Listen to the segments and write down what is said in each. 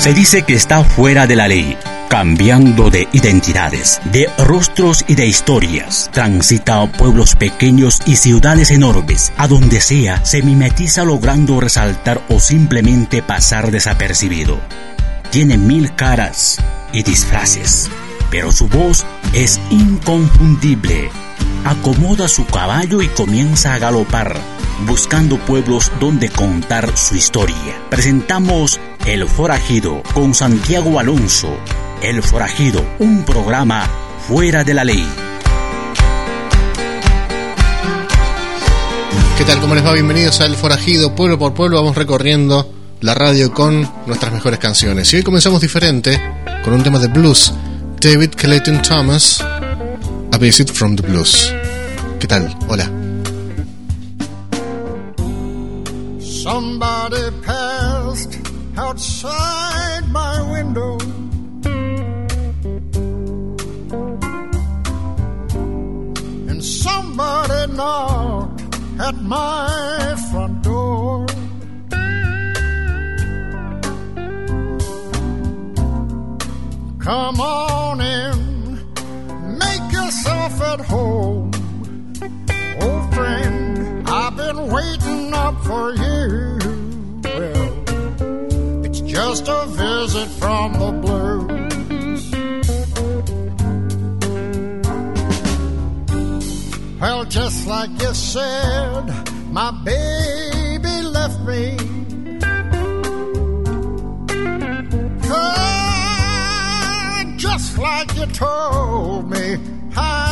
Se dice que está fuera de la ley, cambiando de identidades, de rostros y de historias. Transita pueblos pequeños y ciudades enormes. A donde sea, se mimetiza logrando resaltar o simplemente pasar desapercibido. Tiene mil caras y disfraces, pero su voz es inconfundible. Acomoda su caballo y comienza a galopar, buscando pueblos donde contar su historia. Presentamos El Forajido con Santiago Alonso, el Forajido, un programa fuera de la ley. ¿Qué tal? ¿Cómo les va? Bienvenidos a El Forajido, pueblo por pueblo. Vamos recorriendo la radio con nuestras mejores canciones. Y hoy comenzamos diferente con un tema de blues. David Clayton Thomas, A Visit from the Blues. ¿Qué tal? Hola. Somebody passed outside my window. And somebody knocked at my front door. Come on in, make yourself at home. Up for you. Well, it's just a visit from the blue. Well, just like you said, my baby left me. Oh, just like you told me, I'm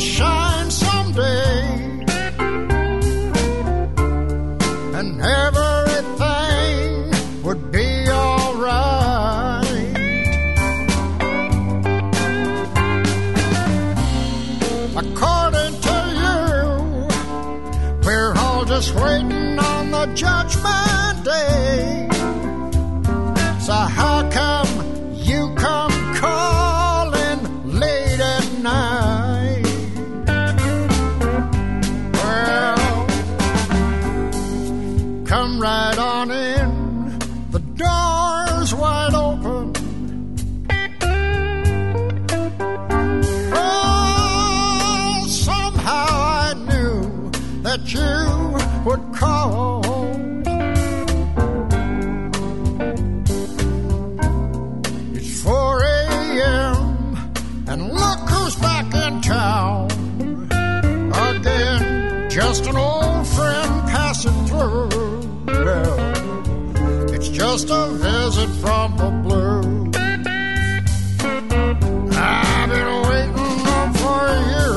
shine Just an old friend passing through. Well, it's just a visit from the blue. I've been waiting up for you.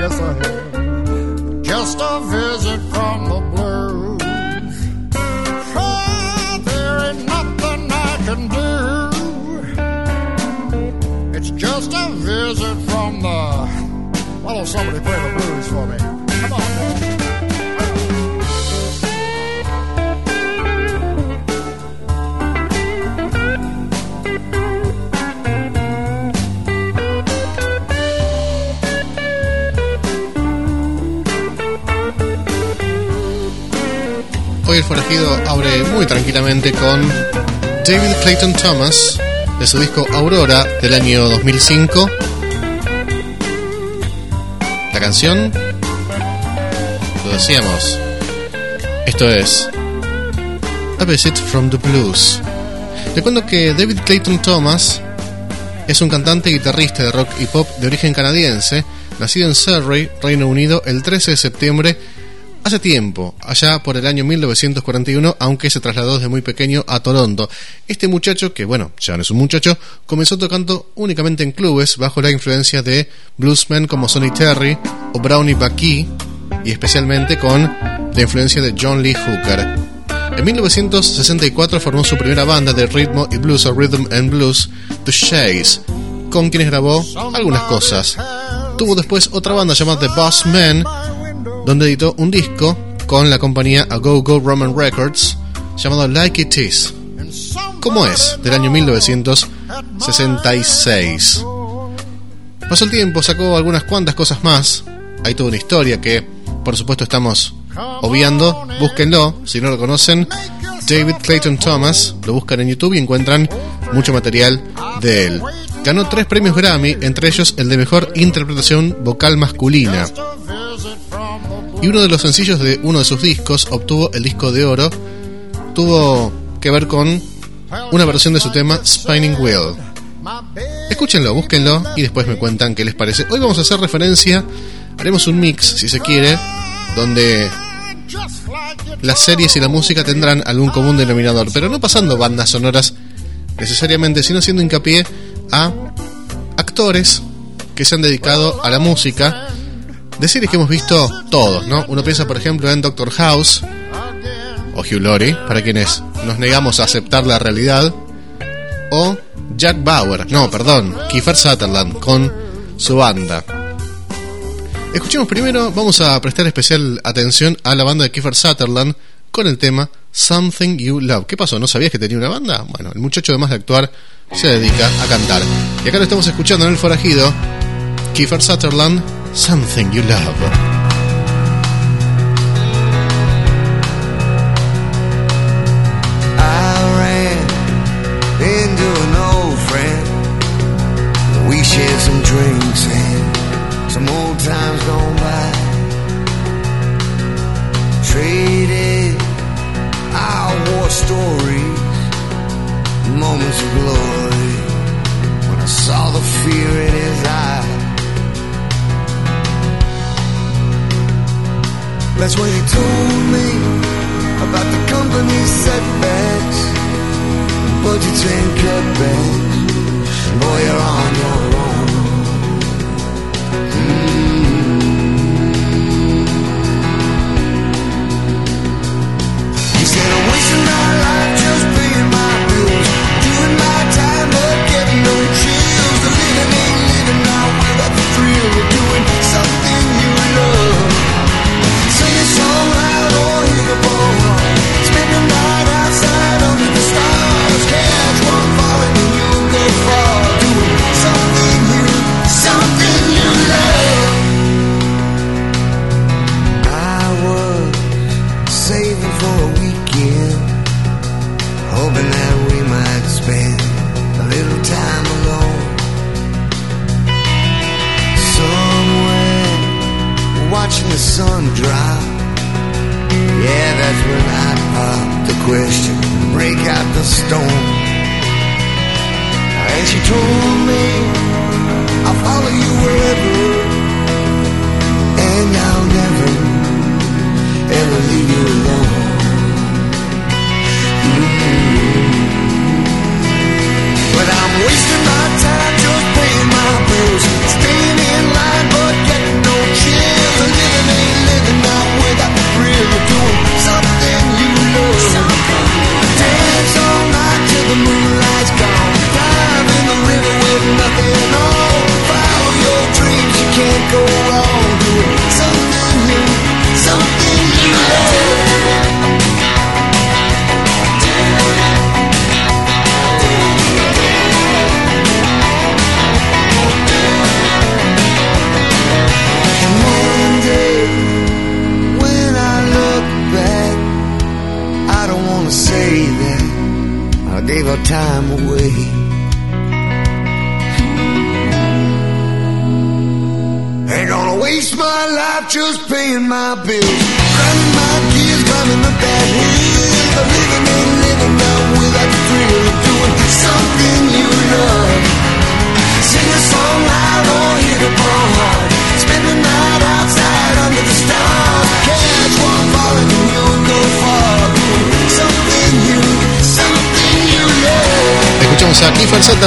Yes, I have. Just a visit from the blues. Oh, there ain't nothing I can do. It's just a visit from the. Why don't somebody play the blues Abre muy tranquilamente con David Clayton Thomas de su disco Aurora del año 2005. La canción, lo decíamos, esto es A Visit from the Blues. Le cuento que David Clayton Thomas es un cantante y guitarrista de rock y pop de origen canadiense, nacido en Surrey, Reino Unido, el 13 de septiembre hace tiempo, allá por el año 1941, aunque se trasladó desde muy pequeño a Toronto. Este muchacho, que bueno, ya no es un muchacho, comenzó tocando únicamente en clubes bajo la influencia de bluesmen como Sonny Terry o Brownie McKee y especialmente con la influencia de John Lee Hooker. En 1964 formó su primera banda de ritmo y blues o rhythm and blues, The Shays, con quienes grabó algunas cosas. Tuvo después otra banda llamada The Boss Men, donde editó un disco con la compañía A Go Go Roman Records llamado Like It Is. ¿Cómo es? Del año 1966. Pasó el tiempo, sacó algunas cuantas cosas más. Hay toda una historia que, por supuesto, estamos obviando. Búsquenlo, si no lo conocen. David Clayton Thomas, lo buscan en YouTube y encuentran mucho material de él. Ganó tres premios Grammy, entre ellos el de mejor interpretación vocal masculina. Y uno de los sencillos de uno de sus discos obtuvo el disco de oro. Tuvo que ver con una versión de su tema Spinning Wheel. Escúchenlo, búsquenlo y después me cuentan qué les parece. Hoy vamos a hacer referencia, haremos un mix, si se quiere, donde las series y la música tendrán algún común denominador, pero no pasando bandas sonoras necesariamente, sino haciendo hincapié a actores que se han dedicado a la música de series que hemos visto todos, ¿no? Uno piensa, por ejemplo, en Doctor House o Hugh Laurie, para quienes nos negamos a aceptar la realidad, o Jack Bauer, no, perdón, Kiefer Sutherland con su banda. Escuchemos primero, vamos a prestar especial atención a la banda de Kiefer Sutherland con el tema Something You Love. ¿Qué pasó? ¿No sabías que tenía una banda? Bueno, el muchacho además de actuar se dedica a cantar. Y acá lo estamos escuchando en el forajido, Kiefer Sutherland, Something You Love.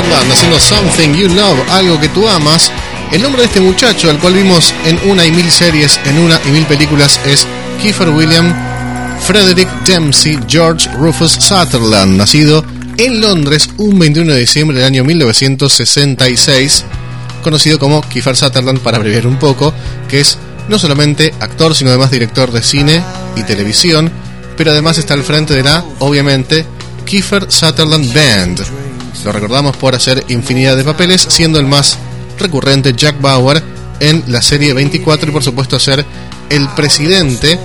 Haciendo Something You Love, algo que tú amas. El nombre de este muchacho, al cual vimos en una y mil series, en una y mil películas, es Kiefer William Frederick Dempsey George Rufus Sutherland, nacido en Londres un 21 de diciembre del año 1966, conocido como Kiefer Sutherland para abreviar un poco, que es no solamente actor, sino además director de cine y televisión, pero además está al frente de la, obviamente, Kiefer Sutherland Band. Lo recordamos por hacer infinidad de papeles, siendo el más recurrente Jack Bauer en la serie 24 y por supuesto ser el presidente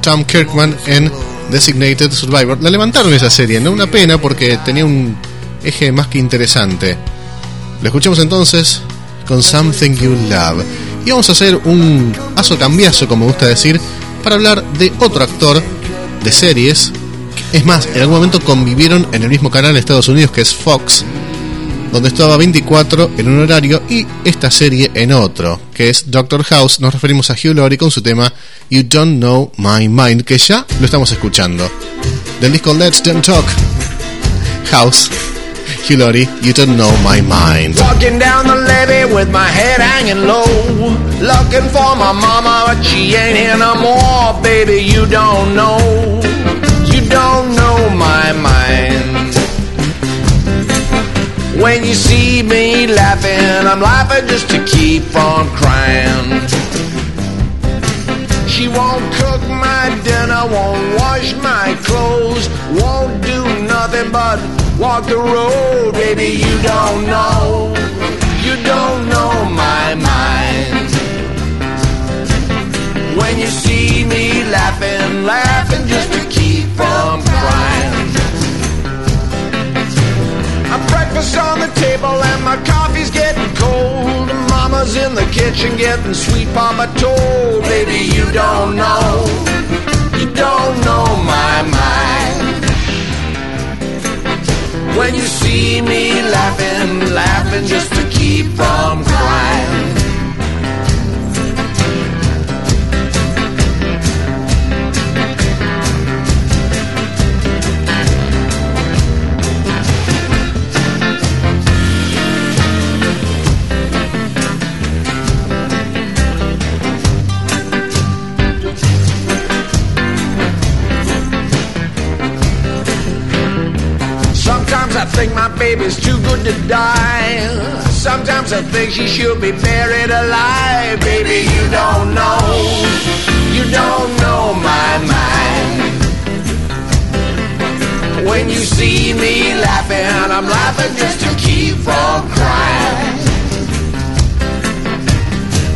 Tom Kirkman en Designated Survivor. La levantaron esa serie, no una pena porque tenía un eje más que interesante. Lo escuchamos entonces con Something You Love. Y vamos a hacer un paso cambiazo, como gusta decir, para hablar de otro actor de series. Es más, en algún momento convivieron en el mismo canal en Estados Unidos que es Fox donde estaba 24 en un horario y esta serie en otro, que es Doctor House. Nos referimos a Hugh Laurie con su tema You Don't Know My Mind, que ya lo estamos escuchando. Del disco Let's Them Talk, House. Hugh Laurie, you don't know my mind. Walking down the levee with my head hanging low. Looking for my mama, but she ain't here no more. Baby, you don't know. Don't know my mind. When you see me laughing, I'm laughing just to keep from crying. She won't cook my dinner, won't wash my clothes, won't do nothing but walk the road. Baby, you don't know, you don't know my mind. When you see me laughing, laughing from crying. My breakfast on the table and my coffee's getting cold. Mama's in the kitchen getting sweet papa told. Baby, you don't know, you don't know my mind. When you see me laughing, laughing just to keep from crying. Baby's too good to die. Sometimes I think she should be buried alive. Baby, you don't know. You don't know my mind. When you see me laughing, I'm laughing just to keep from crying.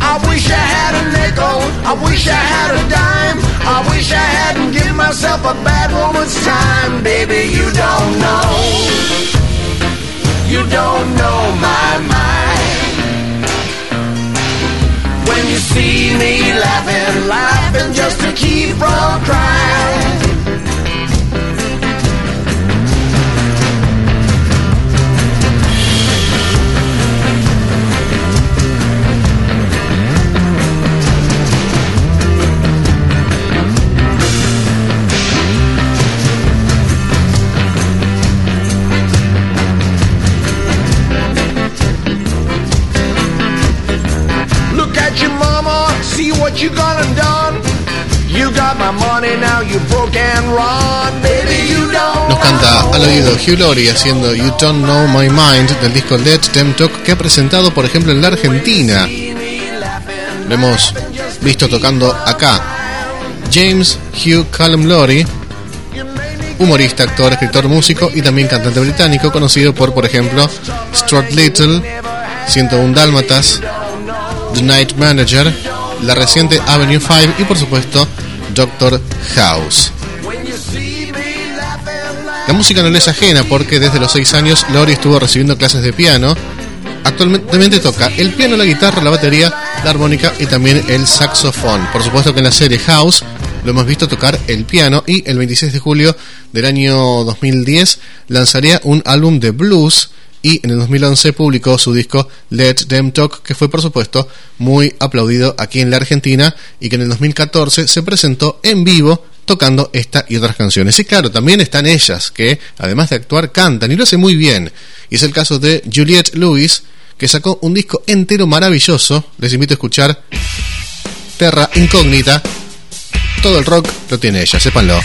I wish I had a nickel. I wish I had a dime. I wish I hadn't given myself a bad woman's time. Baby, you don't know. You don't know my mind. When you see me laughing, laughing just to keep from crying. Nos canta al oído Hugh Laurie haciendo You Don't Know My Mind del disco Let Them Talk que ha presentado por ejemplo en la Argentina. Lo hemos visto tocando acá. James Hugh Callum Laurie, humorista, actor, escritor, músico y también cantante británico, conocido por, por ejemplo, Stuart Little, 101 Dálmatas, The Night Manager, la reciente Avenue 5 y por supuesto Doctor House. La música no le es ajena porque desde los 6 años Laurie estuvo recibiendo clases de piano. Actualmente toca el piano, la guitarra, la batería, la armónica y también el saxofón. Por supuesto que en la serie House lo hemos visto tocar el piano y el 26 de julio del año 2010 lanzaría un álbum de blues y en el 2011 publicó su disco Let Them Talk, que fue por supuesto muy aplaudido aquí en la Argentina y que en el 2014 se presentó en vivo tocando esta y otras canciones. Y claro, también están ellas, que además de actuar cantan y lo hace muy bien. Y es el caso de Juliette Lewis, que sacó un disco entero maravilloso. Les invito a escuchar Terra Incógnita todo el rock lo tiene ella, sépanlo.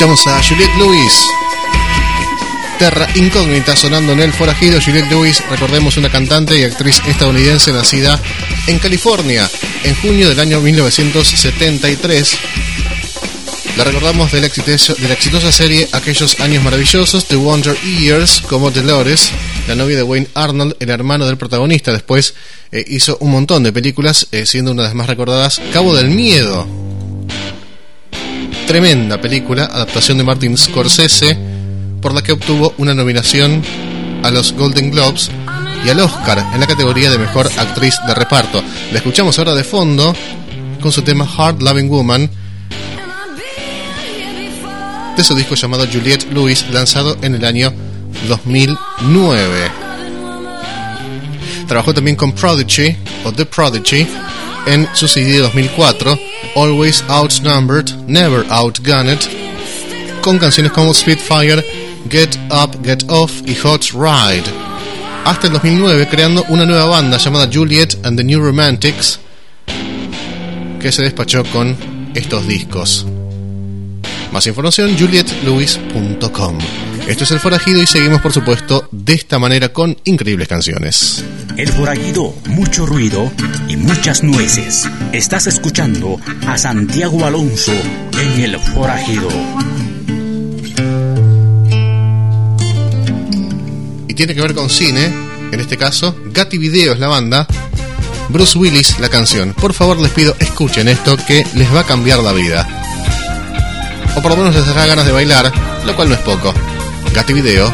Escuchamos a Juliette Lewis. Terra Incógnita sonando en el forajido. Juliette Lewis, recordemos, una cantante y actriz estadounidense nacida en California en junio del año 1973. La recordamos de la, exitosa, de la exitosa serie Aquellos Años Maravillosos, The Wonder Years, como Dolores, la novia de Wayne Arnold, el hermano del protagonista. Después eh, hizo un montón de películas, eh, siendo una de las más recordadas Cabo del Miedo, tremenda película, adaptación de Martin Scorsese, por la que obtuvo una nominación a los Golden Globes y al Oscar en la categoría de Mejor Actriz de Reparto. La escuchamos ahora de fondo con su tema Hard Loving Woman de su disco llamado Juliette Lewis, lanzado en el año 2009. Trabajó también con Prodigy o The Prodigy en su CD de 2004, Always Outnumbered, Never Outgunned, con canciones como Spitfire, Get Up, Get Off y Hot Ride. Hasta el 2009 creando una nueva banda llamada Juliet and the New Romantics, que se despachó con estos discos. Más información, julietlewis.com. Esto es El Forajido y seguimos, por supuesto, de esta manera con increíbles canciones. El Forajido, mucho ruido y muchas nueces. Estás escuchando a Santiago Alonso en El Forajido. Y tiene que ver con cine, en este caso, Gatti Video es la banda, Bruce Willis la canción. Por favor les pido escuchen esto que les va a cambiar la vida. O por lo menos les dará ganas de bailar, lo cual no es poco. Gatti Video,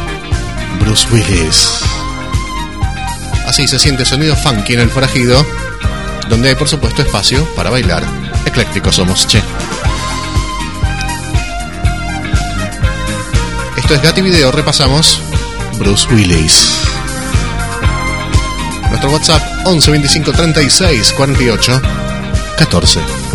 Bruce Willis. Así se siente sonido funky en el forajido, donde hay por supuesto espacio para bailar. Eclécticos somos, che. Esto es Gatti Video, repasamos Bruce Willis. Nuestro WhatsApp 11 25 36 48 14.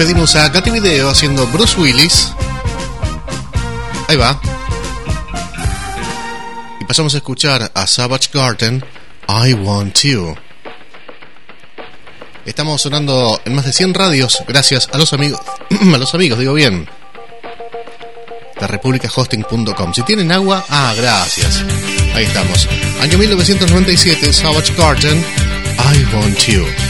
Pedimos a Katy Video haciendo Bruce Willis. Ahí va. Y pasamos a escuchar a Savage Garden, I Want You. Estamos sonando en más de 100 radios gracias a los amigos, a los amigos, digo bien, de republicahosting.com. Si tienen agua, ah, gracias. Ahí estamos. Año 1997, Savage Garden, I Want You.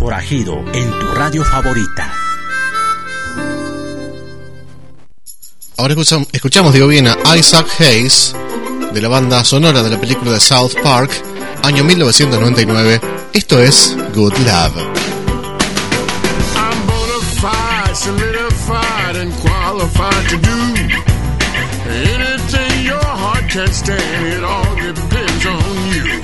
Forajido en tu radio favorita. Ahora escuchamos, escuchamos, digo bien, a Isaac Hayes de la banda sonora de la película de South Park, año 1999. Esto es Good Love. I'm bona fide, solidified, and qualified to do anything your heart can stand. It all depends on you.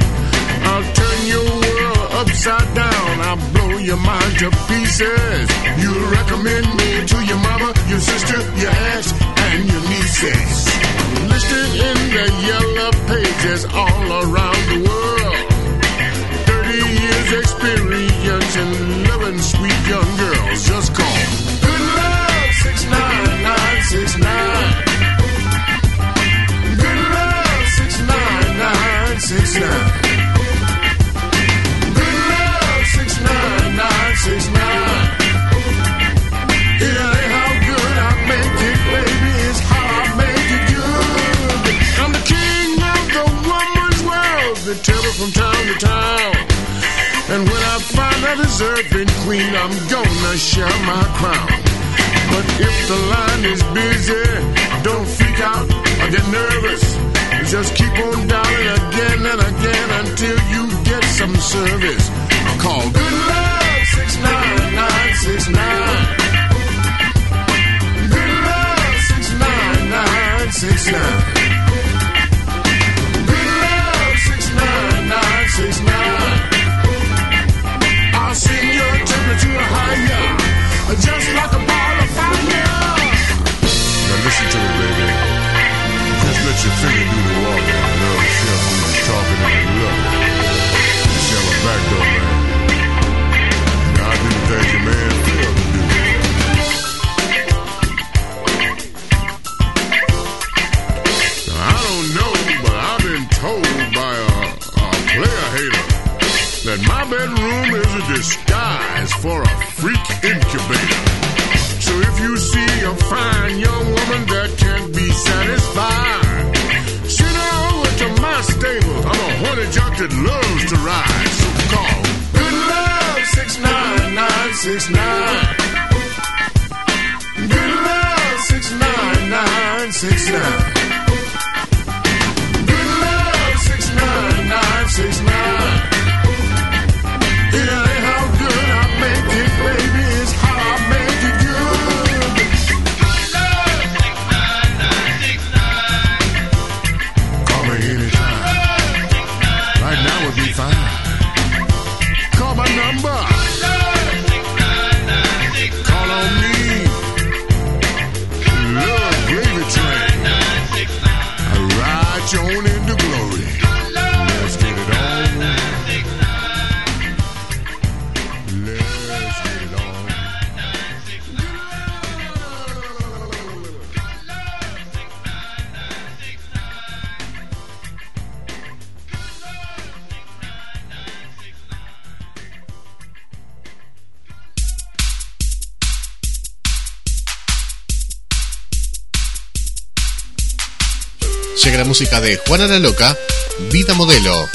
I'll turn your world upside down. I'll your mind to pieces. You recommend me to your mother, your sister, your aunt, and your nieces. Listed in the yellow pages all around the world. 30 years experience in loving sweet young girls. Just call Good Love 69969. Good Love 69969. A deserving queen, I'm gonna share my crown. But if the line is busy, don't freak out or get nervous. Just keep on dialing again and again until you get some service. Call Good Love 69969. Good Love 69969. Your finger that loves to ride. So call Good Love 69969. Good Love 69969. Música de Juana la Loca, Vida Modelo.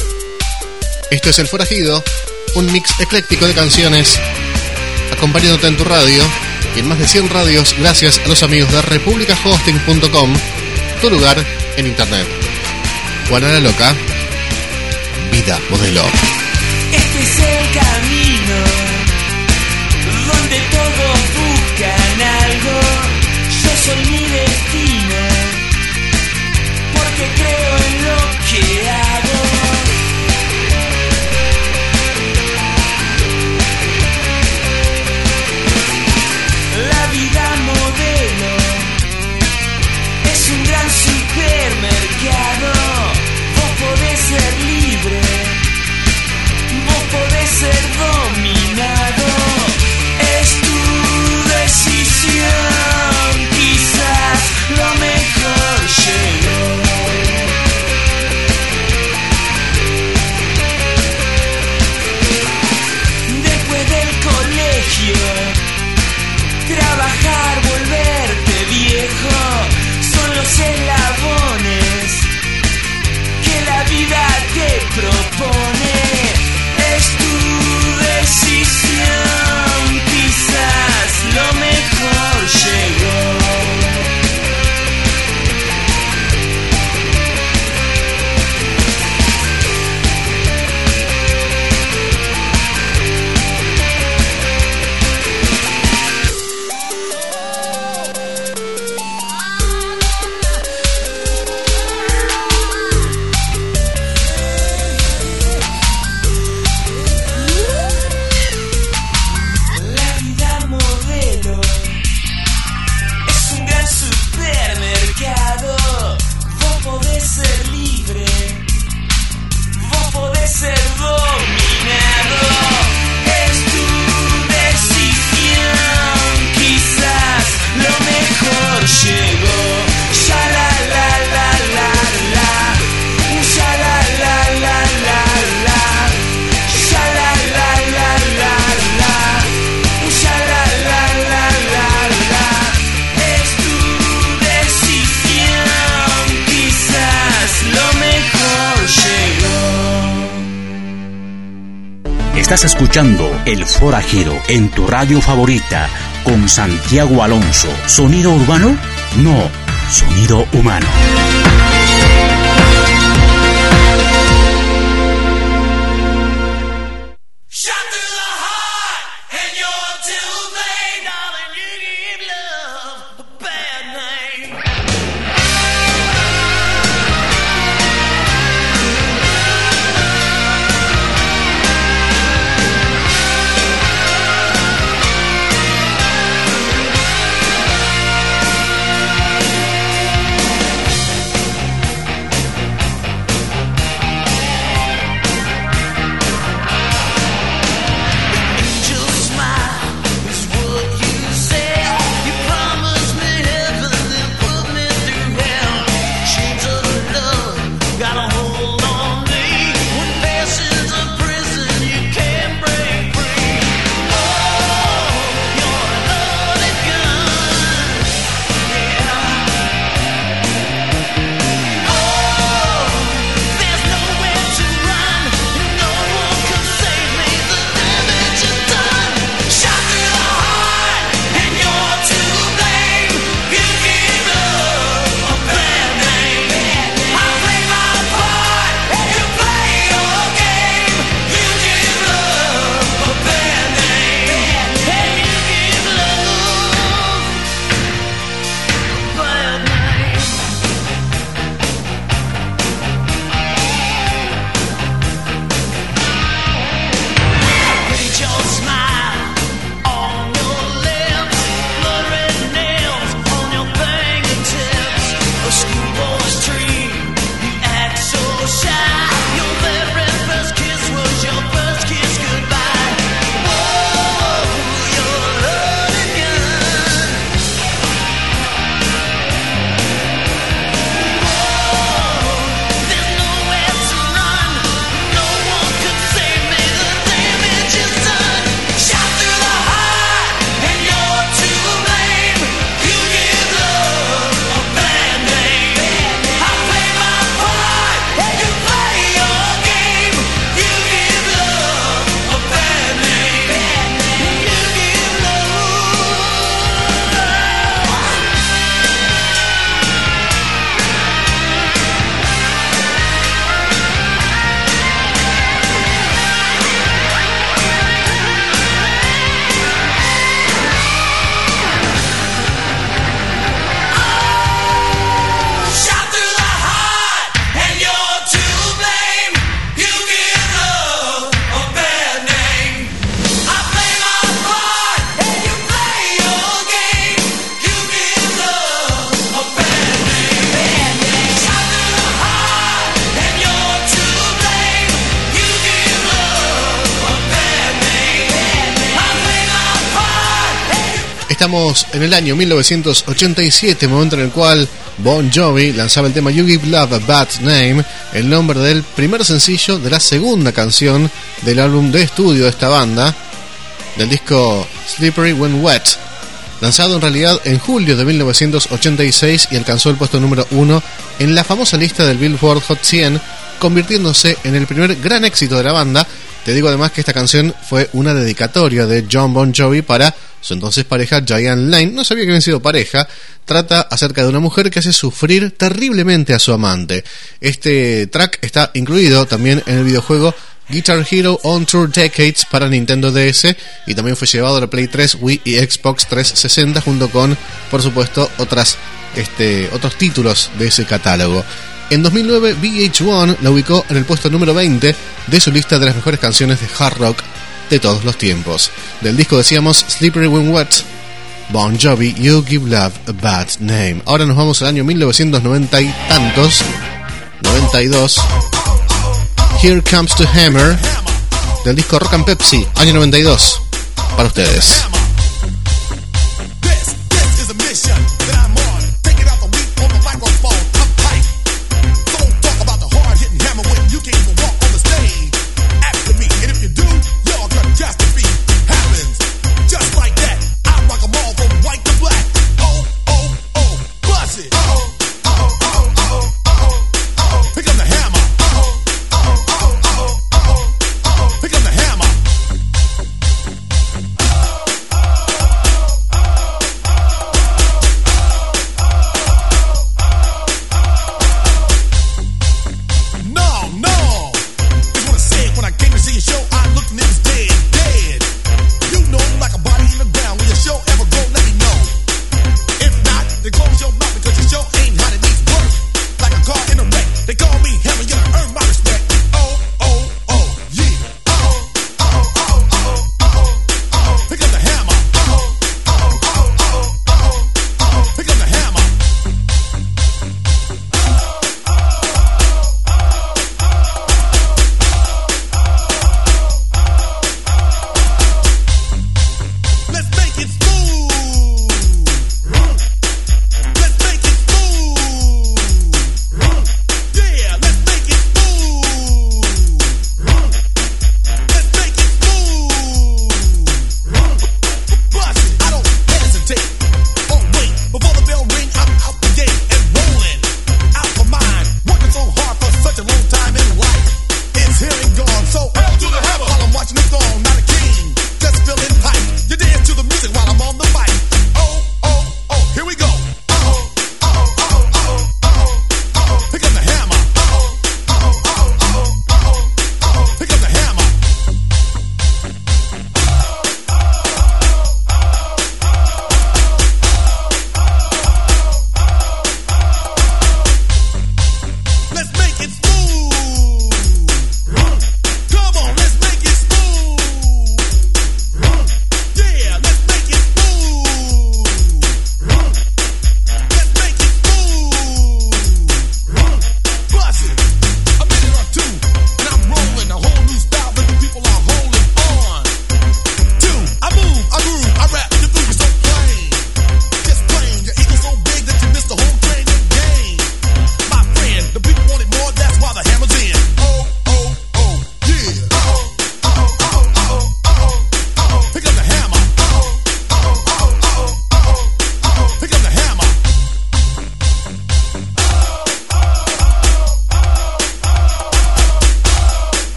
Esto es El Forajido, un mix ecléctico de canciones acompañándote en tu radio y en más de 100 radios gracias a los amigos de republicahosting.com, tu lugar en internet. Juana la Loca, Vida Modelo. propone. Escuchando El Forajido en tu radio favorita con Santiago Alonso. ¿Sonido urbano? No, sonido humano. Estamos en el año 1987, momento en el cual Bon Jovi lanzaba el tema You Give Love a Bad Name, el nombre del primer sencillo de la segunda canción del álbum de estudio de esta banda, del disco Slippery When Wet, lanzado en realidad en julio de 1986 y alcanzó el puesto número uno en la famosa lista del Billboard Hot 100, convirtiéndose en el primer gran éxito de la banda. Te digo además que esta canción fue una dedicatoria de John Bon Jovi para su entonces pareja Giant Lane, no sabía que habían sido pareja, trata acerca de una mujer que hace sufrir terriblemente a su amante. Este track está incluido también en el videojuego Guitar Hero On Tour Decades para Nintendo DS y también fue llevado a la Play 3, Wii y Xbox 360 junto con, por supuesto, otras, este, otros títulos de ese catálogo. En 2009, VH1 la ubicó en el puesto número 20 de su lista de las mejores canciones de hard rock de todos los tiempos. Del disco decíamos Slippery When Wet, Bon Jovi, You Give Love a Bad Name. Ahora nos vamos al año 1990 y tantos, 92. Here Comes to Hammer, del disco Rock and Pepsi, año 92, para ustedes.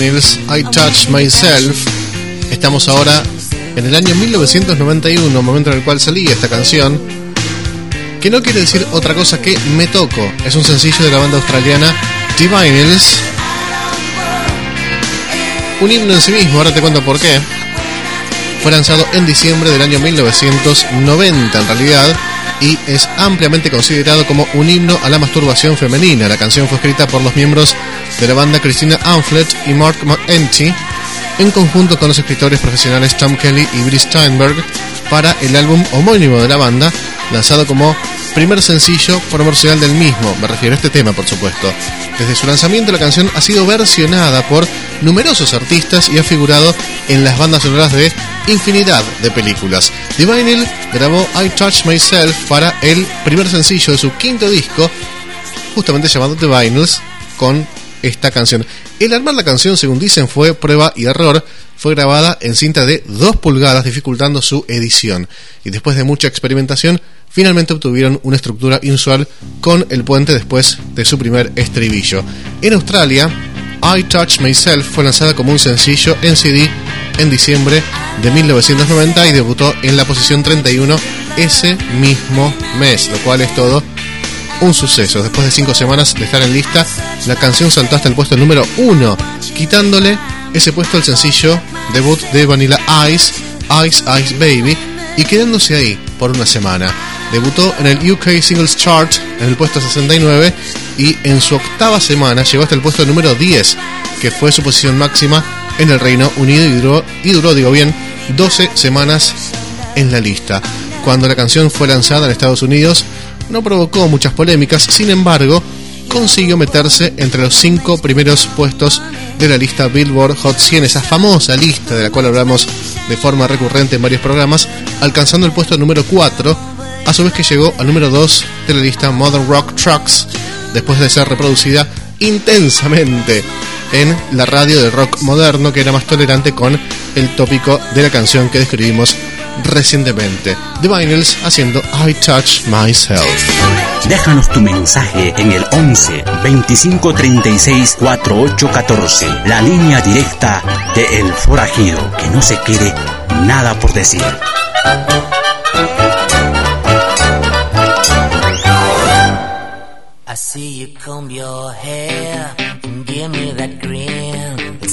I Touch Myself. Estamos ahora en el año 1991, momento en el cual salía esta canción. Que no quiere decir otra cosa que Me Toco. Es un sencillo de la banda australiana Diviners. Un himno en sí mismo, ahora te cuento por qué. Fue lanzado en diciembre del año 1990 en realidad y es ampliamente considerado como un himno a la masturbación femenina. La canción fue escrita por los miembros de la banda Christina Anflet y Mark McEntee en conjunto con los escritores profesionales Tom Kelly y Brice Steinberg para el álbum homónimo de la banda, lanzado como primer sencillo promocional del mismo, me refiero a este tema por supuesto. Desde su lanzamiento la canción ha sido versionada por numerosos artistas y ha figurado en las bandas sonoras de infinidad de películas. The Vinyl grabó I Touch Myself para el primer sencillo de su quinto disco, justamente llamado The Vinyls, con esta canción. El armar la canción, según dicen, fue prueba y error. Fue grabada en cinta de 2 pulgadas, dificultando su edición. Y después de mucha experimentación, finalmente obtuvieron una estructura inusual con el puente después de su primer estribillo. En Australia, I Touch Myself fue lanzada como un sencillo en CD en diciembre de 1990 y debutó en la posición 31 ese mismo mes, lo cual es todo un suceso. Después de cinco semanas de estar en lista, la canción saltó hasta el puesto número 1, quitándole ese puesto al sencillo debut de Vanilla Ice, Ice Ice Baby, y quedándose ahí por una semana. Debutó en el UK Singles Chart en el puesto 69 y en su octava semana llegó hasta el puesto número 10, que fue su posición máxima en el Reino Unido y duró, y duró digo bien, 12 semanas en la lista. Cuando la canción fue lanzada en Estados Unidos, no provocó muchas polémicas, sin embargo, consiguió meterse entre los cinco primeros puestos de la lista Billboard Hot 100, esa famosa lista de la cual hablamos de forma recurrente en varios programas, alcanzando el puesto número 4, a su vez que llegó al número 2 de la lista Modern Rock Trucks, después de ser reproducida intensamente en la radio de rock moderno que era más tolerante con el tópico de la canción que describimos recientemente. The Vinyls haciendo I Touch Myself. Déjanos tu mensaje en el 11 25 36 48 14, la línea directa de El Forajido, que no se quede nada por decir. I see you comb your hair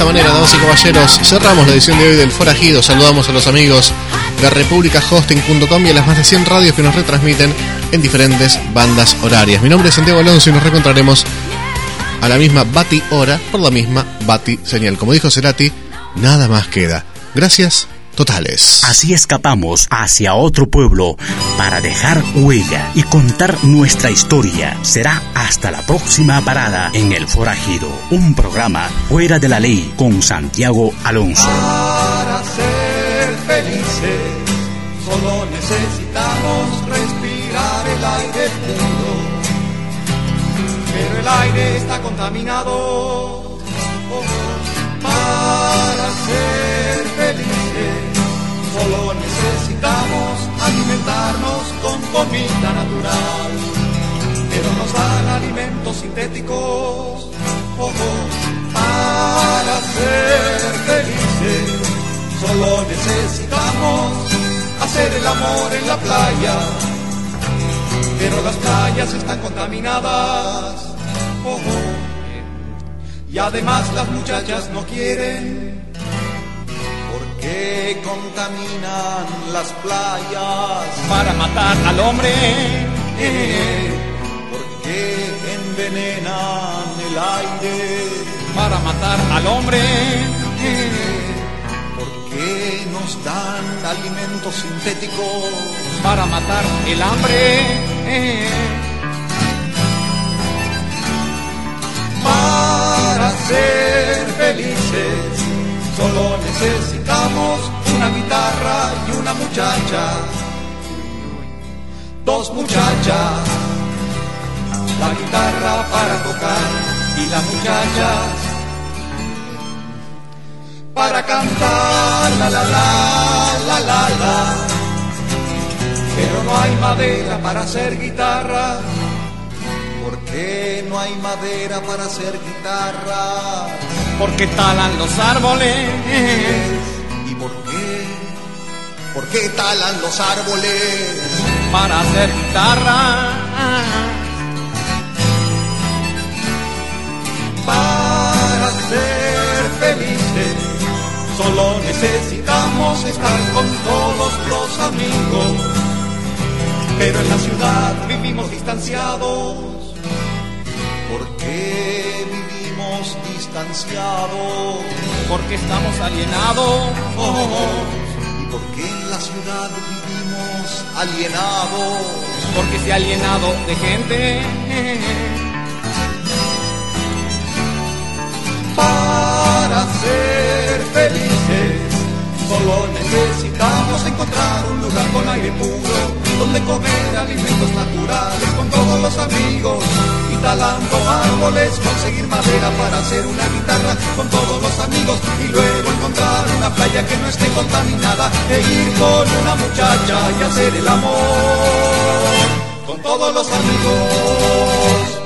Esta manera, damas y caballeros, cerramos la edición de hoy del Forajido. Saludamos a los amigos de republicahosting.com y a las más de 100 radios que nos retransmiten en diferentes bandas horarias. Mi nombre es Santiago Alonso y nos reencontraremos a la misma Bati hora por la misma Bati señal. Como dijo Cerati, nada más queda. Gracias totales. Así escapamos hacia otro pueblo para dejar huella y contar nuestra historia. Será hasta la próxima parada en El Forajido, un programa fuera de la ley con Santiago Alonso. Para ser felices, solo necesitamos respirar el aire puro. Pero el aire está contaminado. Oh, para ser felices, solo necesitamos alimentarnos con comida natural. Pero nos dan alimentos sintéticos. Oh, para ser felices, solo necesitamos hacer el amor en la playa. Pero las playas están contaminadas. Oh, y además las muchachas no quieren. ¿Por qué contaminan las playas? Para matar al hombre. Eh, ¿Por qué envenenan el aire? Para matar al hombre. Eh, ¿Por qué nos dan alimentos sintéticos? Para matar el hambre. Eh, Para ser felices, solo necesitamos una guitarra y una muchacha. Dos muchachas, la guitarra para tocar y la muchacha para cantar la la la la la la. Pero no hay madera para hacer guitarra. ¿Por qué no hay madera para hacer guitarra? porque talan los árboles. ¿Y por qué? ¿Por qué talan los árboles? Para hacer guitarra. Para ser felices, solo necesitamos estar con todos los amigos. Pero en la ciudad vivimos distanciados. ¿Por qué vivimos distanciados? Porque estamos alienados. ¿Y por qué en la ciudad vivimos alienados? Porque se ha alienado de gente. Para ser felices, solo necesitamos encontrar un lugar con aire puro, donde comer alimentos naturales con todos los amigos. Y talando árboles, conseguir madera para hacer una guitarra con todos los amigos. Y luego encontrar una playa que no esté contaminada, e ir con una muchacha y hacer el amor con todos los amigos.